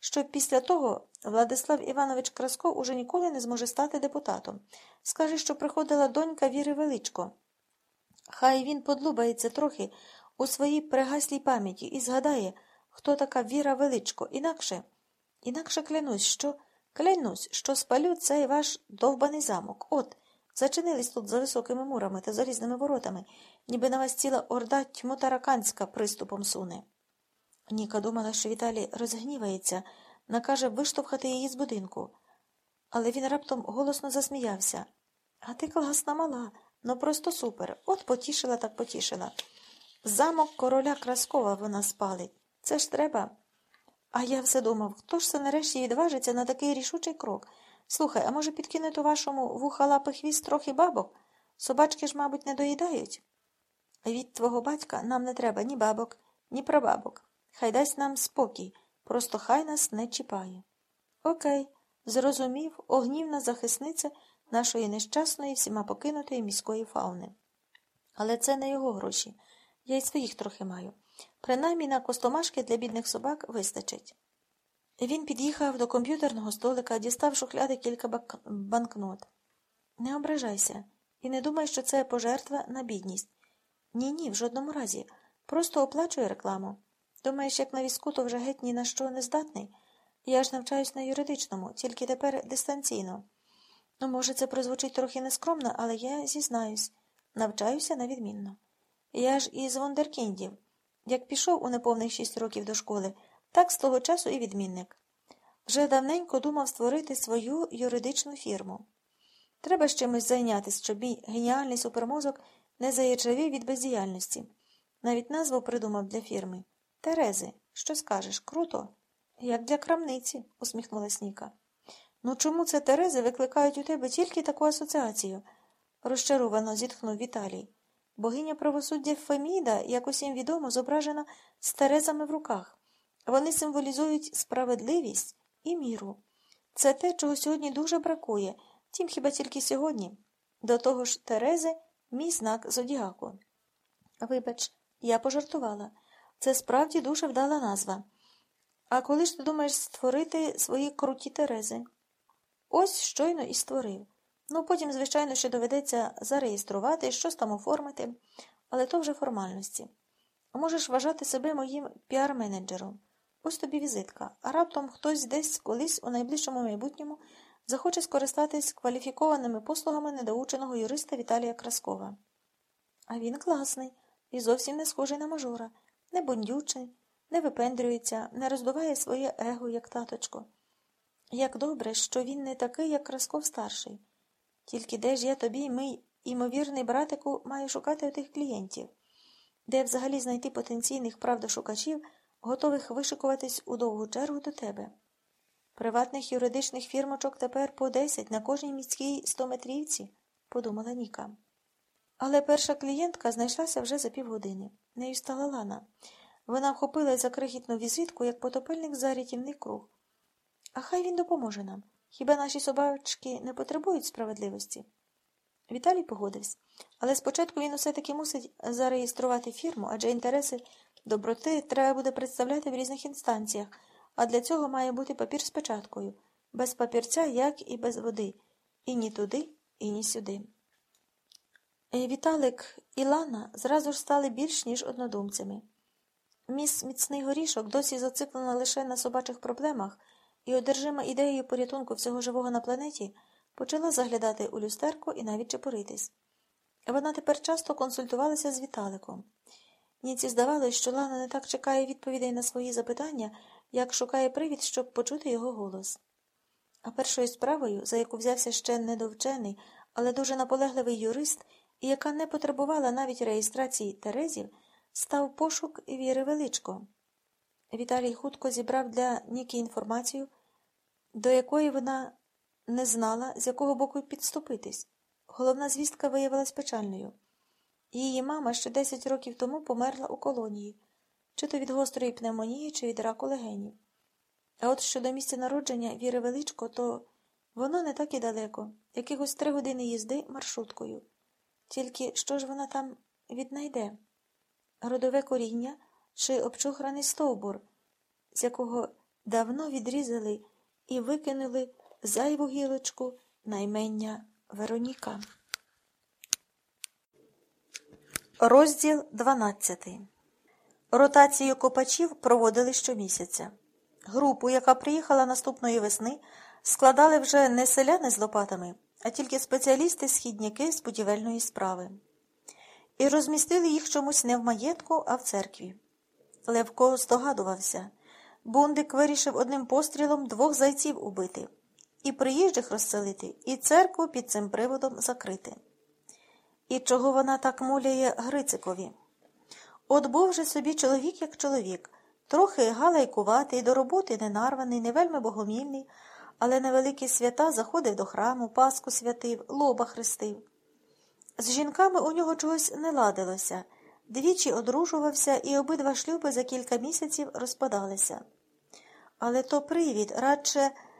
що після того Владислав Іванович Краско уже ніколи не зможе стати депутатом. Скаже, що приходила донька Віри Величко. Хай він подлубається трохи у своїй пригаслій пам'яті і згадає, хто така Віра Величко, інакше, інакше клянусь, що клянусь, що спалю цей ваш довбаний замок. От, зачинились тут за високими мурами та залізними воротами, ніби на вас ціла орда тьму тараканська приступом суне. Ніка думала, що Віталій розгнівається, накаже виштовхати її з будинку. Але він раптом голосно засміявся. А ти класна мала, ну просто супер. От потішила так потішила. Замок короля Краскова вона спалить. Це ж треба. А я все думав, хто ж це нарешті відважиться на такий рішучий крок. Слухай, а може підкинути вашому вухалапи хвіст трохи бабок? Собачки ж, мабуть, не доїдають. Від твого батька нам не треба ні бабок, ні прабабок. Хай дасть нам спокій, просто хай нас не чіпає. Окей, зрозумів, огнівна захисниця нашої нещасної, всіма покинутої міської фауни. Але це не його гроші. Я й своїх трохи маю. Принаймні на костомашки для бідних собак вистачить. Він під'їхав до комп'ютерного столика, дістав шухляди кілька банкнот. Не ображайся і не думай, що це пожертва на бідність. Ні, ні, в жодному разі. Просто оплачує рекламу. Думаєш, як на візку, то вже геть ні на що не здатний. Я ж навчаюсь на юридичному, тільки тепер дистанційно. Ну, може, це прозвучить трохи нескромно, але я зізнаюсь, навчаюся на відмінно. Я ж із Вондеркіндів. Як пішов у неповних шість років до школи, так з того часу і відмінник. Вже давненько думав створити свою юридичну фірму. Треба з чимось зайнятися, щоб мій геніальний супермозок не заячавів від бездіяльності. Навіть назву придумав для фірми. Терези, що скажеш, круто? Як для крамниці, усміхнулась Ніка. Ну чому це Терези викликають у тебе тільки таку асоціацію? розчаровано зітхнув Віталій. Богиня правосуддя Феміда, як усім відомо, зображена з Терезами в руках. Вони символізують справедливість і міру. Це те, чого сьогодні дуже бракує, тім хіба тільки сьогодні. До того ж, Терези мій знак зодіаку. Вибач, я пожартувала. Це справді дуже вдала назва. А коли ж ти думаєш створити свої круті Терези? Ось щойно і створив. Ну, потім, звичайно, ще доведеться зареєструвати, щось там оформити, але то вже формальності. Можеш вважати себе моїм піар-менеджером. Ось тобі візитка, а раптом хтось десь колись у найближчому майбутньому захоче скористатись кваліфікованими послугами недоученого юриста Віталія Краскова. А він класний і зовсім не схожий на мажора, не бундючий, не випендрюється, не роздуває своє его, як таточко. Як добре, що він не такий, як Красков старший. Тільки де ж я тобі, мій імовірний братику, маю шукати отих клієнтів, де взагалі знайти потенційних правдошукачів, готових вишикуватись у довгу чергу до тебе. Приватних юридичних фірмочок тепер по десять на кожній міській стометрівці, подумала Ніка. Але перша клієнтка знайшлася вже за півгодини. Нею стала Лана. Вона вхопилась за крихітну візитку, як потопельник за рятівний круг. А хай він допоможе нам. Хіба наші собачки не потребують справедливості? Віталій погодився, але спочатку він усе таки мусить зареєструвати фірму, адже інтереси доброти треба буде представляти в різних інстанціях, а для цього має бути папір з печаткою, без папірця, як і без води, і ні туди, і ні сюди. Е, Віталик і Лана зразу ж стали більш ніж однодумцями. Міс міцний горішок досі зациклена лише на собачих проблемах і, одержима ідеєю порятунку всього живого на планеті, почала заглядати у люстерку і навіть чепуритись. Вона тепер часто консультувалася з Віталиком. Ніці здавалось, що Лана не так чекає відповідей на свої запитання, як шукає привід, щоб почути його голос. А першою справою, за яку взявся ще недовчений, але дуже наполегливий юрист, і яка не потребувала навіть реєстрації Терезів, став пошук Віри Величко. Віталій хутко зібрав для Ніки інформацію, до якої вона не знала, з якого боку підступитись. Головна звістка виявилась печальною. Її мама ще 10 років тому померла у колонії, чи то від гострої пневмонії, чи від раку легенів. А от щодо місця народження Віри Величко, то воно не так і далеко, якихось три години їзди маршруткою. Тільки що ж вона там віднайде? Родове коріння чи обчухраний стовбур, з якого давно відрізали і викинули зайву гілочку наймення Вероніка. Розділ 12. Ротацію копачів проводили щомісяця. Групу, яка приїхала наступної весни, складали вже не селяни з лопатами, а тільки спеціалісти-східняки з будівельної справи. І розмістили їх чомусь не в маєтку, а в церкві. Левко здогадувався. Бундик вирішив одним пострілом двох зайців убити, і приїжджих розселити, і церкву під цим приводом закрити. І чого вона так муляє Грицикові? От був же собі чоловік як чоловік, трохи галайкуватий, до роботи ненарваний, не вельми богомільний, але на великі свята заходив до храму, паску святив, лоба хрестив. З жінками у нього чогось не ладилося, двічі одружувався, і обидва шлюби за кілька місяців розпадалися. Але то привід, радше